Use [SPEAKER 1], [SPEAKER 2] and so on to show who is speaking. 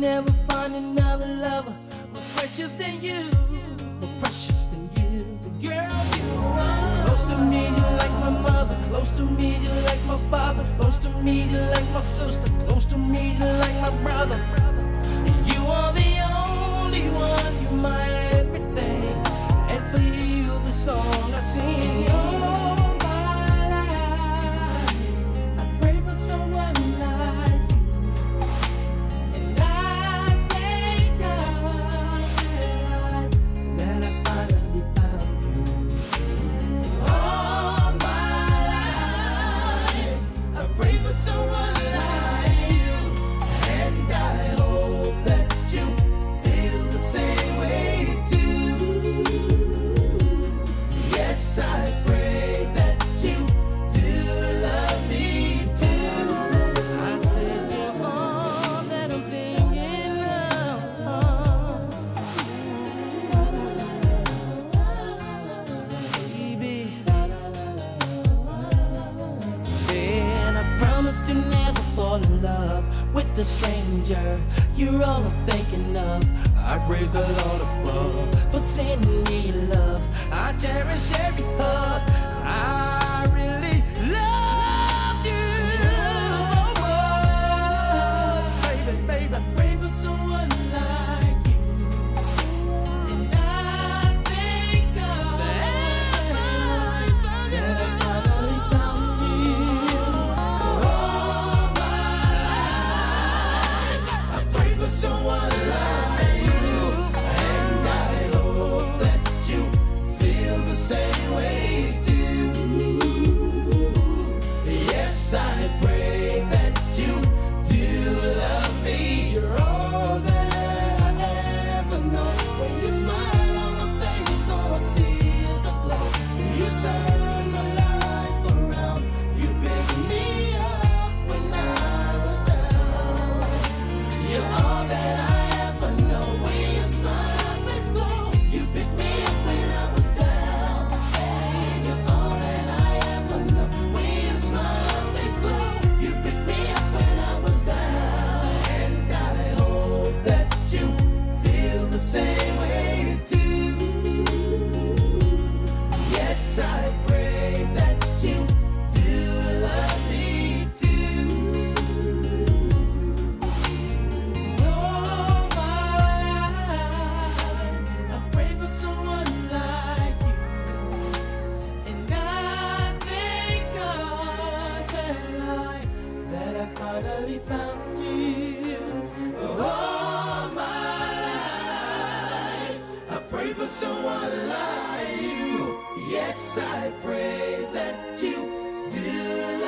[SPEAKER 1] never find another lover more precious than you, more precious than you, the girl you are. Close to me, you're like my mother. Close to me, you're like my father. Close to me, you're like my sister. Close to me, you're like my brother. promise to never fall in love with a stranger. You're all I'm thinking of. I pray the Lord above for sending me love. I cherish every someone like you. Yes, I pray that you do.